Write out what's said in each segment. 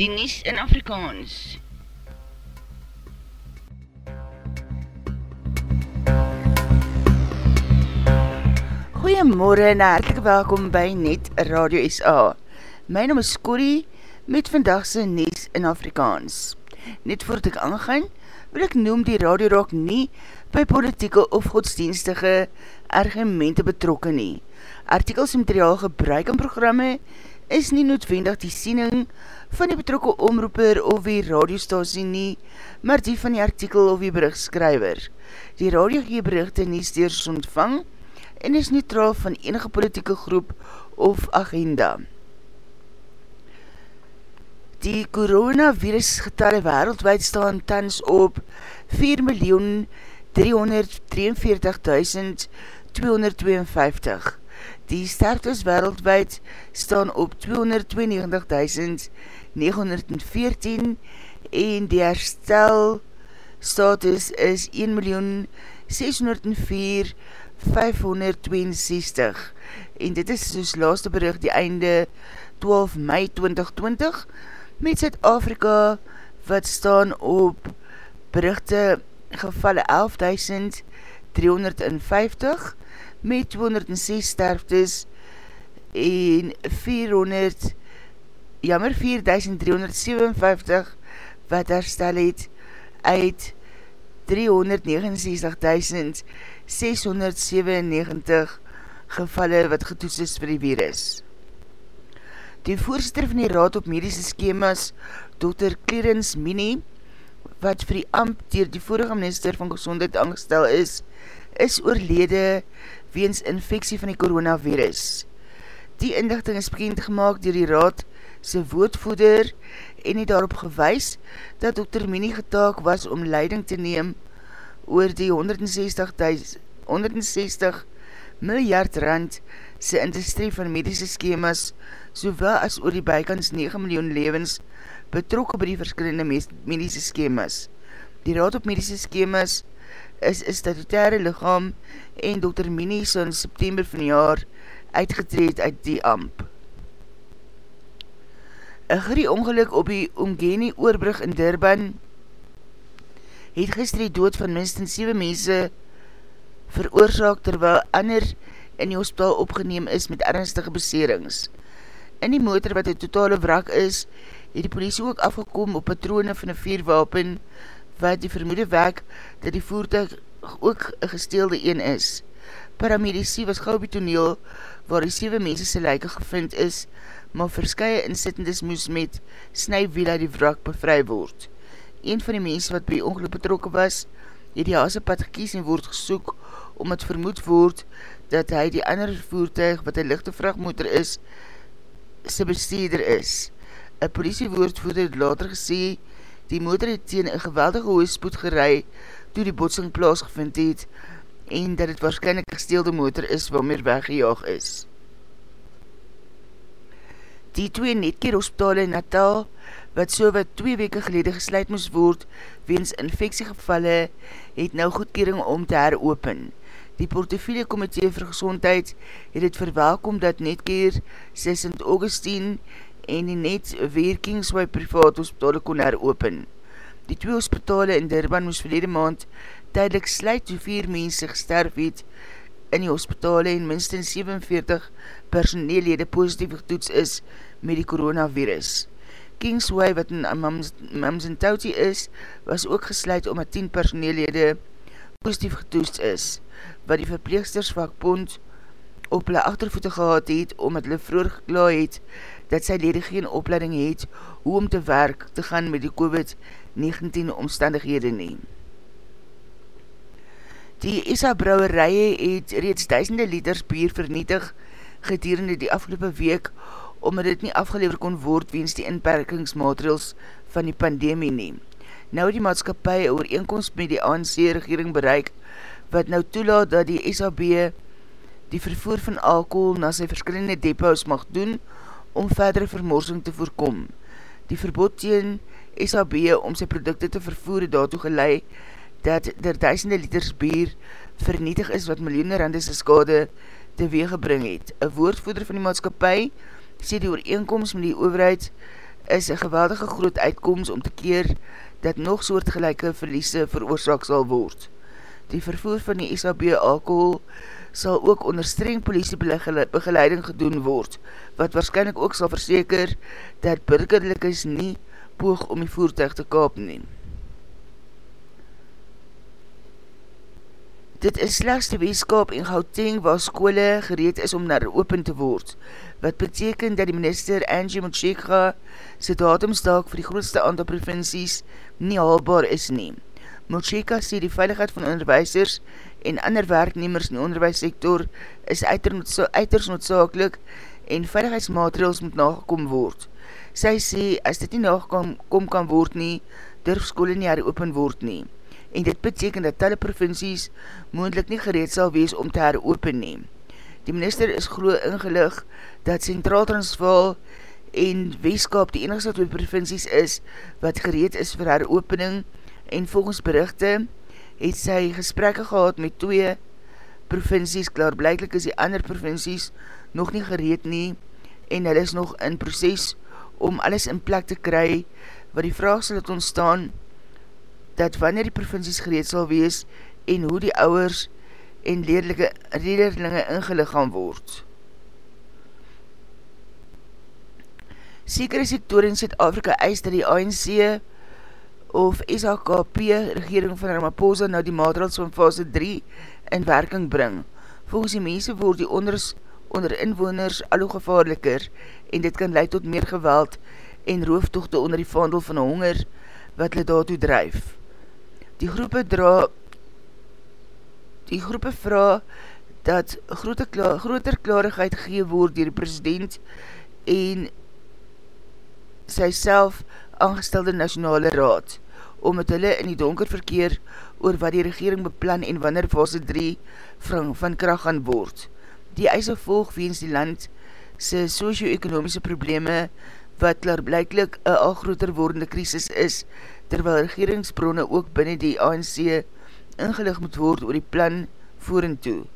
die Nies in Afrikaans. Goeiemorgen en hartelike welkom by Net Radio SA. My naam is Corrie met vandagse Nies in Afrikaans. Net voordat ek aangaan, wil ek noem die Radio Rock nie by politieke of godsdienstige argumente betrokken nie. Artikels en materiaal gebruik in programme is nie noodwendig die siening van die betrokke omroeper of die radiostasie nie, maar die van die artikel of die berichtskrywer. Die radio gee berichte nie steers ontvang en is neutraal van enige politieke groep of agenda. Die coronavirus getalle wereldwijd staan tans op 4.343.252. Die sterftes wereldwijd staan op 292.914 en die herstel status is 1.604.562 en dit is soos laaste bericht die einde 12 mei 2020 met Zuid-Afrika wat staan op berichte gevalle 11.350 met 206 sterftes en 400 jammer 4357 wat herstel het uit 369.697 gevalle wat getoets is vir die virus. Die voorzitter van die Raad op Medische Schemas, Dr. Clarence Mini, wat vir die ambt dier die vorige minister van gezondheid aangestel is, is oorlede weens infectie van die coronavirus. Die indigting is bekend gemaakt dier die raad sy woordvoeder en het daarop gewys dat Dr. Mini getaak was om leiding te neem oor die 160, 160 miljard rand sy industrie van medische skemas sowel as oor die bykans 9 miljoen levens betrokken by die verskillende medische skemas. Die raad op medische skemas is een statutaire lichaam en Dr. Mini so in September van jaar uitgetreed uit die amp. Een grie ongeluk op die Omgeni oorbrug in Durban het gister die dood van minstens 7 mense veroorzaak terwyl ander in die hospitaal opgeneem is met ernstige beserings. In die motor wat die totale wrak is, het die politie ook afgekom op patrone van een vierwapen wat die vermoede wek dat die voertuig ook een gesteelde een is. Paramedici was gauw die toneel waar die 7 mense sy lijke gevind is, maar verskye insittendes moes met snijwiel uit die wrak bevry word. Een van die mense wat by ongeluk betrokken was, het die haasepad gekies en word gesoek om het vermoed word dat hy die ander voertuig wat een lichte vrachtmotor is, sy besteeder is. Een politiewoordvoerder het later gesê, die motor het teen een geweldige hoge spoed gerei toe die botsing plaasgevind het en dat het waarschijnlijk gesteelde motor is waarmee weggejaag is. Die twee netkeer hospitale in Natal, wat so wat twee weke gelede gesluit moes word, weens infectiegevalle, het nou goedkering om te heropen. Die portofiele komitee vir gezondheid het het verwelkom dat netkeer St. Augustine en die net werkings by privaat hospitale kon heropen. Die twee hospitale in Durban moes verlede maand tydelik sluit toe vier mense gesterf het in die hospitale en minstens 47 personeellede positief getoets is met die coronavirus. Kingsway, wat in Mams en Tauti is, was ook gesluit omdat 10 personeellede positief getoets is, wat die verpleegstersvakbond op hulle achtervoete gehad het, omdat hulle vroeg geklaar het, dat sy lede geen opleiding het, hoe om te werk te gaan met die COVID-19 omstandighede neem. Die ISA brouwerije het reeds duisende liters bier vernietig gedurende die afgelopen week omdat dit nie afgelever kon word weens die inperkingsmaterials van die pandemie neem. Nou die maatskapie oor eenkomst met die ANC regering bereik wat nou toelaat dat die SAB die vervoer van alcohol na sy verskillende depots mag doen om verdere vermorsing te voorkom. Die verbod teen SAB om sy producte te vervoer het daartoe geleid dat der duisende liters bier vernietig is wat miljoene randese skade teweeg gebring het. Een woordvoeder van die maatskapie sê die ooreenkomst met die overheid is een geweldige groot uitkomst om te keer dat nog soortgelijke verliese veroorzaak sal word. Die vervoer van die SAB alcohol sal ook onder streng politiebegeleiding gedoen word, wat waarschijnlijk ook sal verseker dat burgerlikes nie poog om die voertuig te kaap neem. Dit is slechts die weeskap in Gauteng waar skole gereed is om naar open te word, wat beteken dat die minister Angie Motshekga sy datumstak vir die grootste aantal provincies nie haalbaar is nie. Motshekga sê die veiligheid van onderwijsers en ander werknemers in die onderwijssektor is uiters noodzakelik en veiligheidsmaatregels moet nagekom word. Sy sê, as dit nie nagekom kan word nie, durf skole nie haar open word nie en dit beteken dat talle provincies moendlik nie gereed sal wees om te heropen neem. Die minister is glo ingelig dat Centraal Transvaal en Weeskap die enigste twee provincies is wat gereed is vir heropening en volgens berichte het sy gesprekke gehad met twee provincies, klaar blijklik is die ander provincies nog nie gereed nie en hulle is nog in proces om alles in plek te kry wat die vraag sal het ontstaan dat wanneer die provincies gereed sal wees en hoe die ouwers en leerlinge ingelig gaan word. Sekere sektor in Zuid-Afrika eis dat die ANC of SHKP regering van Ramaphosa nou die maatregels van fase 3 in werking bring. Volgens die mense word die onders, onder inwoners al hoe gevaarliker en dit kan leid tot meer geweld en rooftochte onder die vaandel van honger wat hulle daartoe drijf die groepe dra die groepe vraag dat grote, groter klarigheid gegeen word dier die president en sy self aangestelde nationale raad om met hulle in die donker verkeer oor wat die regering beplan en wanneer fase 3 van, van kracht gaan word. Die eise volg weens die land sy socio-economische probleme wat klaarblijklik een al groter wordende krisis is terwyl regeringsbronne ook binnen die ANC ingelig moet word oor die plan voeren toe.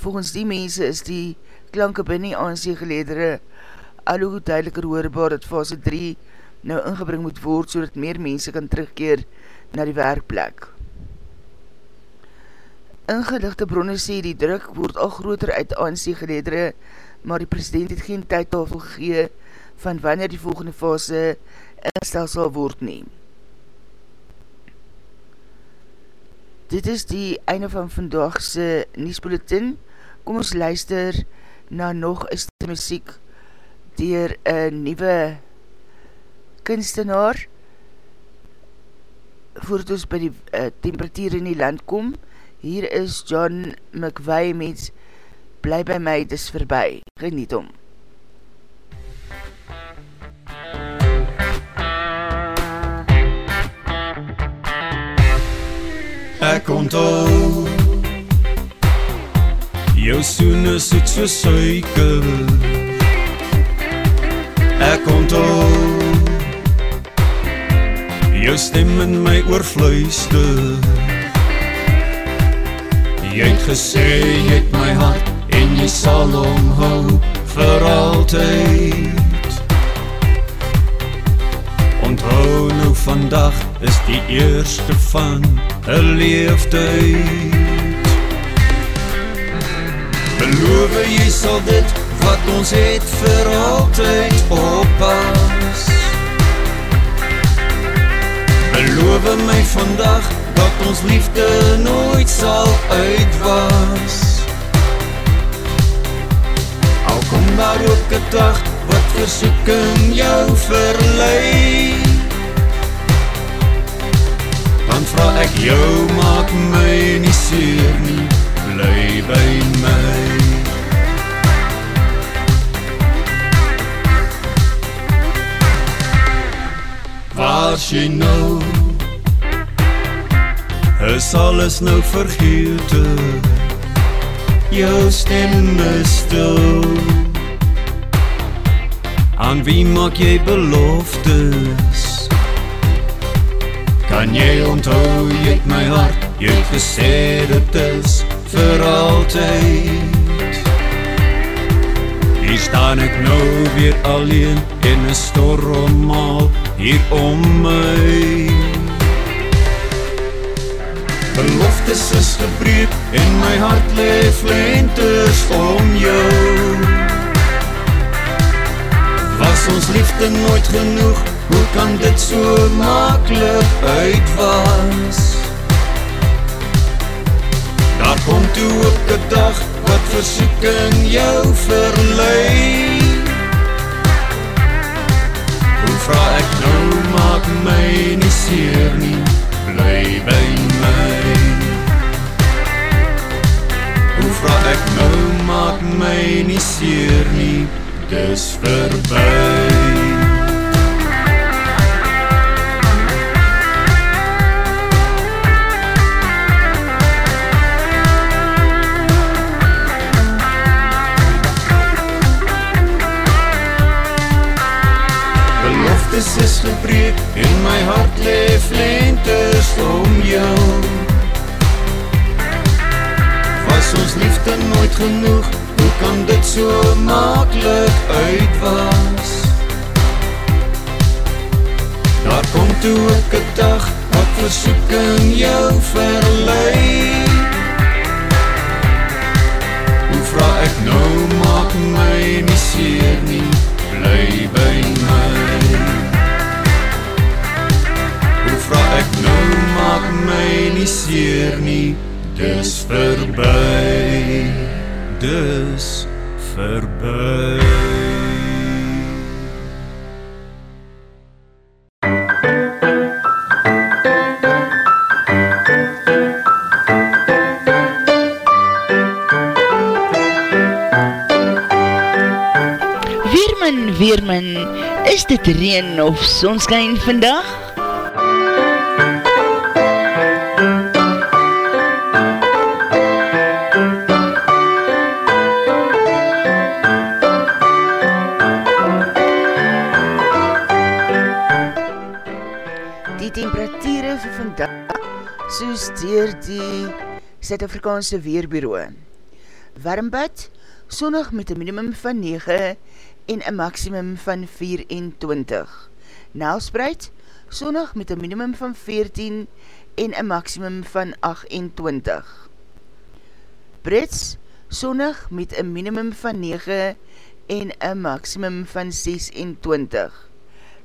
Volgens die mense is die klanke binnen die ANC geledere al hoe duideliker hoorbaar dat fase 3 nou ingebring moet word so meer mense kan terugkeer na die werkplek. Ingelichte bronne sê die druk word al groter uit ANC geledere, maar die president het geen tydtafel gegee van wanneer die volgende fase instel sal word neem. Dit is die einde van vandagse Niesbulletin. Kom ons luister na nog is die muziek dier een nieuwe kunstenaar voordat ons by die uh, temperatuur in die land kom. Hier is John McVay met Bly by my, dis verby. Geniet om. Ek onthou Jou soen is het so suiker Ek onthou Jou stem in my oorfluister Jy het gesê jy het my hart En jy sal omhou vir altyd Onthou nou vandag is die eerste van 'n leeftyd. Beloof jy sal dit wat ons het vir altyd oppas. Beloof my vandag dat ons liefde nooit sal uitwas. Al kom daar ook 'n dag wat versoeking jou verlei Dan vraag ek jou, maak my nie seer nie Bly by my Waar jy nou Is alles nou vergete Jou stem is stil Aan wie maak jy beloftes? Kan jy onthou jy het my hart, jy het gesê dit is vir altyd. Hier Staan ek nou weer alleen en 'n storm maal hier om my Beloftes is gebreek en my hart lê flenters om jou. Was ons liefde nooit genoeg, hoe kan dit so maklik uitwas? Daar kom toe op 'n dag wat versoeking jou verlei dis verby. Beloftes is gebreek en my hart lê flentes om jou. Was ons liefde nooit genoeg, kan dit so maklik uitwas? Daar kom toe ek 'n dag wat versoeking jou verlei Hoe vra ek nou maak my nie seer nie dit reen of sonskijn vandag? Die temperatuur vir vandag soos dier die Suid-Afrikaanse Weerbureau. Warmbad, sonnig met een minimum van 9 en een maximum van 24. Nelspreid, sonnig met een minimum van 14 en een maximum van 28. Brits, sonnig met een minimum van 9 en een maximum van 26.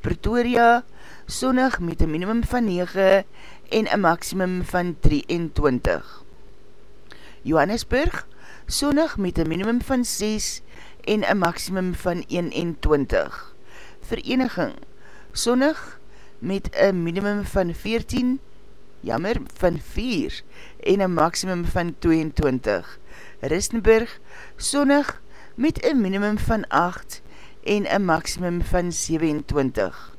Pretoria, sonnig met een minimum van 9 en een maximum van 23. Johannesburg, sonnig met een minimum van 6 en een maximum van 21. Vereniging, sonnig met een minimum van 14, jammer, van 4 en een maximum van 22. Ristenburg, sonnig met een minimum van 8 en een maximum van 27.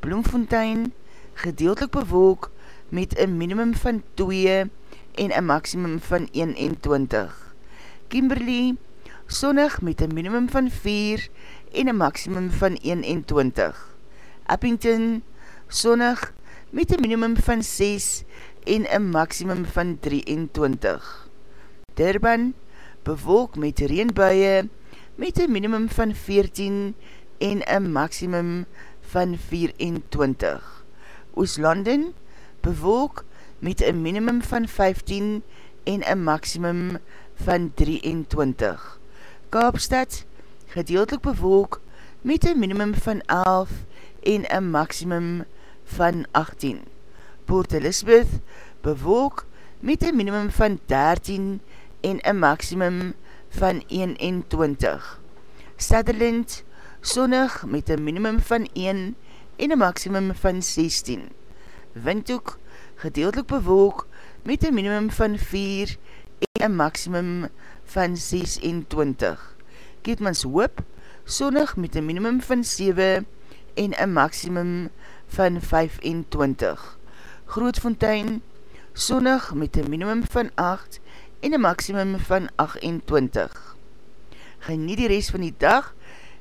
Bloemfontein, gedeeltelik bewolk met een minimum van 2 en een maximum van 21. Kimberley, sonnig met een minimum van 4 en een maximum van 21. Uppington, sonnig met een minimum van 6 en een maximum van 23. Durban, bewolk met reenbuie met een minimum van 14 en een maximum van 24. Ooslanden, bewolk met een minimum van 15 en een maximum van 23. Kaapstad, gedeeltelik bewolk met een minimum van 11 en een maximum van 18. Port Elizabeth, bewolk met een minimum van 13 en een maximum van 21. Sutherland, sonnig met een minimum van 1 en een maximum van 16. Windhoek, gedeeltelik bewolk met een minimum van 4 en een maximum van 26. Keetmans Hoop, sonnig met een minimum van 7 en een maximum van 25. Grootfontein, sonnig met een minimum van 8 en een maximum van 28. Geniet die rest van die dag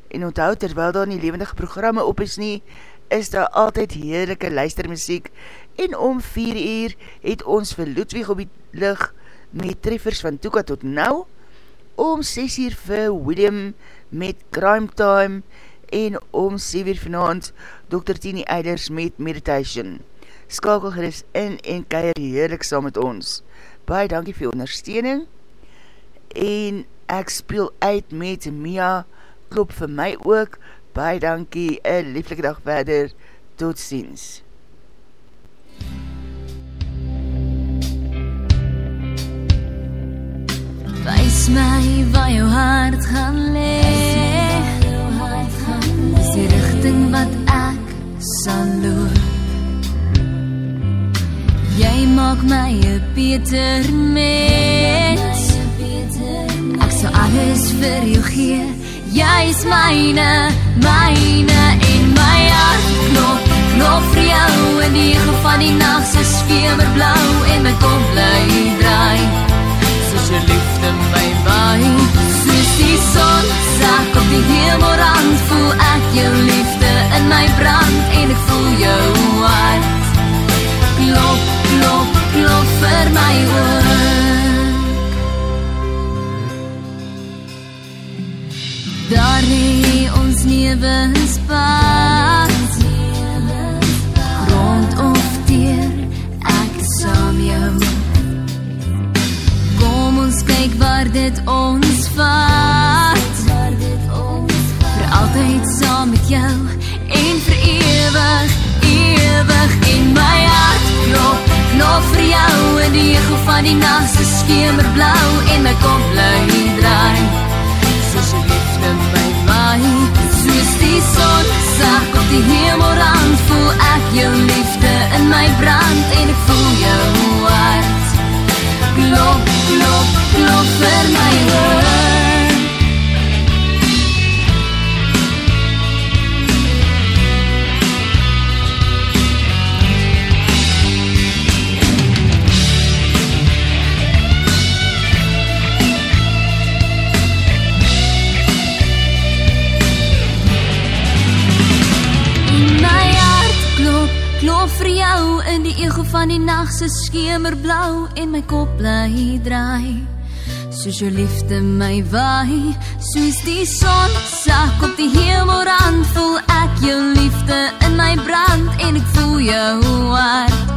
en onthoud terwyl daar nie levendige programme op is nie, is daar altyd heerlijke luistermusiek en om 4 uur het ons vir Ludwig op die lig met treffers van Toeka tot nou om 6 uur vir William met Crime Time en om 7 uur vanavond Dr. Tini Eiders met Meditation. Skakel geris in en keier heerlik saam met ons. Baie dankie vir ondersteuning en ek speel uit met Mia klop vir my ook. Baie dankie, een lieflike dag verder. Tot ziens. Wees my waar jou hart gaan leeg Dis die richting wat ek sal loop. Jy maak my een beter mens. Ek sal alles vir jou gee. Jy is myne, myne en my hart klop. Klop vir jou in die van die nacht Soos veemerblauw en my kop bly draai. se liefde my waai Soos die son sak op die hemelrand Voel ek jou liefde in my brand. En ek voel jou hart Klop, klop, klop vir my oor Daar hee ons levenspad Rond dit ons vat. Vir altyd saam met jou en vir ewig ewig in my hart. Klop klop vir jou in die ego van die nag se skemerblou en my kop bly draai Klop vir jou in die ego van die nacht se skemerblauw en my kop bly draai. Soos jou liefde my waai, soos die son sak op die hemelrand, voel ek jou liefde in my brand en ek voel jou hart.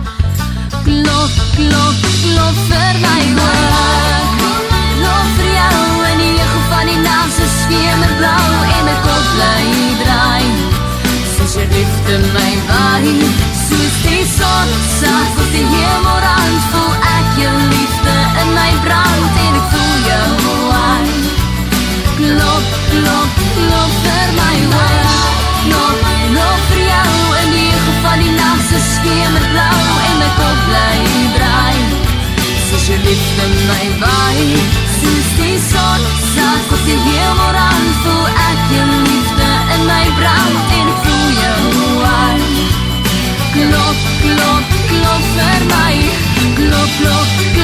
Klop, klop, klop vir my hart. Klop vir jou in die ego van die nacht se skemerblauw en my kop bly draai. Soos jou liefde my waai, soos die son sak op die hemelrand voel ek jou liefde in my brand en ek voel jou hart klop, klop, klop vir my hart klop, klop vir jou in die ego van die nacht se skemerblauw en my kop bly draai soos jou liefde my waai soos die son sak op die hemelrand voel ek jou liefde in my brand en ek klop,